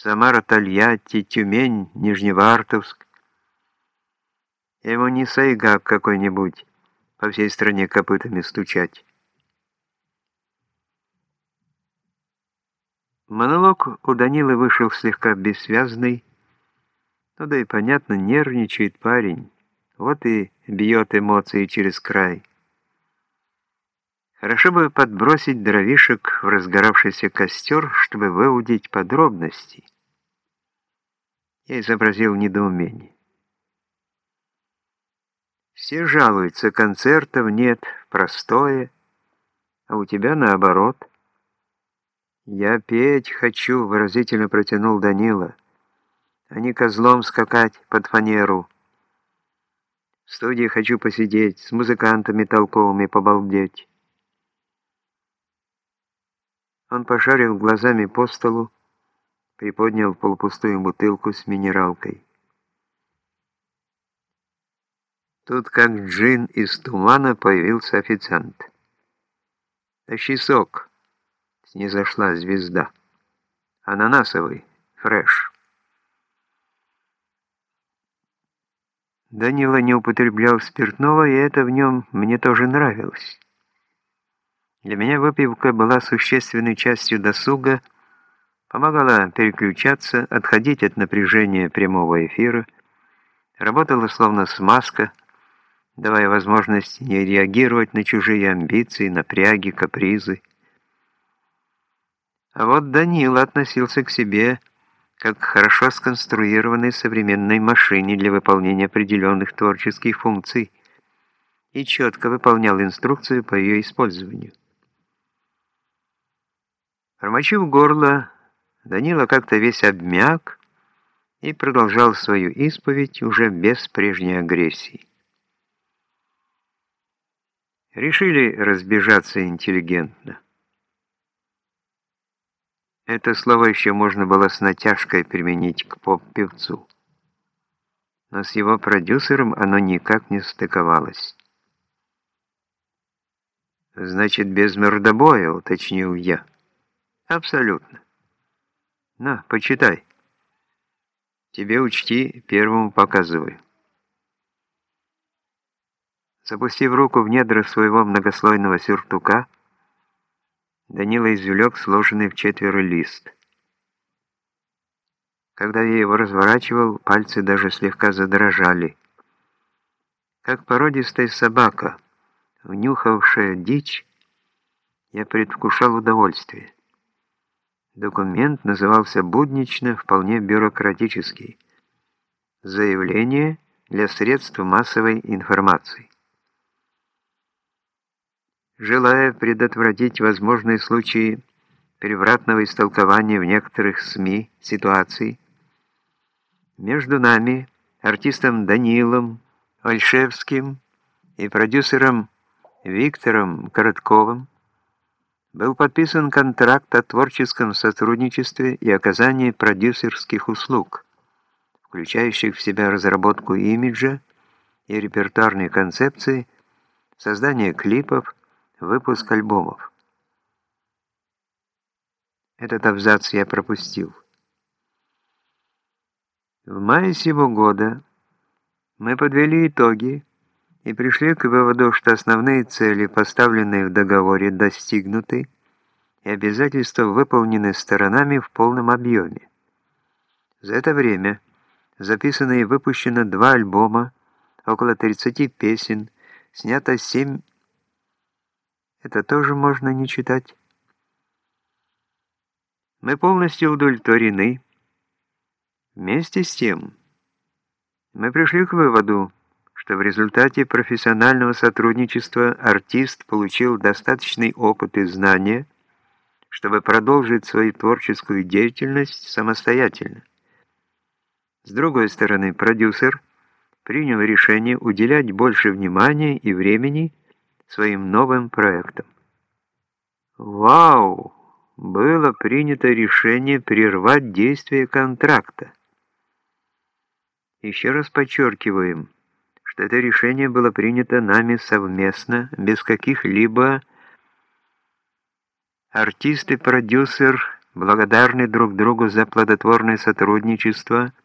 Самара, Тольятти, Тюмень, Нижневартовск. Я ему не сайгак какой-нибудь по всей стране копытами стучать. Монолог у Данилы вышел слегка бессвязный, ну да и понятно, нервничает парень, вот и бьет эмоции через край. Хорошо бы подбросить дровишек в разгоравшийся костер, чтобы выудить подробности. Я изобразил недоумение. Все жалуются, концертов нет, простое, а у тебя наоборот. Я петь хочу, выразительно протянул Данила, а не козлом скакать под фанеру. В студии хочу посидеть, с музыкантами толковыми побалдеть. Он пошарил глазами по столу, приподнял полупустую бутылку с минералкой. Тут, как джин из тумана, появился официант. «Тащи сок!» — снизошла звезда. «Ананасовый, фреш». Данила не употреблял спиртного, и это в нем мне тоже нравилось. Для меня выпивка была существенной частью досуга, помогала переключаться, отходить от напряжения прямого эфира, работала словно смазка, давая возможность не реагировать на чужие амбиции, напряги, капризы. А вот Данила относился к себе как к хорошо сконструированной современной машине для выполнения определенных творческих функций и четко выполнял инструкцию по ее использованию. Промочив горло, Данила как-то весь обмяк и продолжал свою исповедь уже без прежней агрессии. Решили разбежаться интеллигентно. Это слово еще можно было с натяжкой применить к поп-певцу. Но с его продюсером оно никак не стыковалось. «Значит, без мордобоя», — уточнил я. Абсолютно. На, почитай. Тебе учти, первому показываю. Запустив руку в недра своего многослойного сюртука, Данила извлек сложенный в четверо лист. Когда я его разворачивал, пальцы даже слегка задрожали. Как породистая собака, внюхавшая дичь, я предвкушал удовольствие. Документ назывался буднично, вполне бюрократический. Заявление для средств массовой информации. Желая предотвратить возможные случаи превратного истолкования в некоторых СМИ ситуаций, между нами, артистом Данилом Ольшевским и продюсером Виктором Коротковым, был подписан контракт о творческом сотрудничестве и оказании продюсерских услуг, включающих в себя разработку имиджа и репертуарной концепции, создание клипов, выпуск альбомов. Этот абзац я пропустил. В мае сего года мы подвели итоги и пришли к выводу, что основные цели, поставленные в договоре, достигнуты и обязательства выполнены сторонами в полном объеме. За это время записано и выпущено два альбома, около 30 песен, снято 7... Это тоже можно не читать. Мы полностью удовлетворены. Вместе с тем, мы пришли к выводу, что в результате профессионального сотрудничества артист получил достаточный опыт и знания, чтобы продолжить свою творческую деятельность самостоятельно. С другой стороны, продюсер принял решение уделять больше внимания и времени своим новым проектам. Вау! Было принято решение прервать действие контракта. Еще раз подчеркиваем – это решение было принято нами совместно, без каких-либо... Артист и продюсер благодарны друг другу за плодотворное сотрудничество –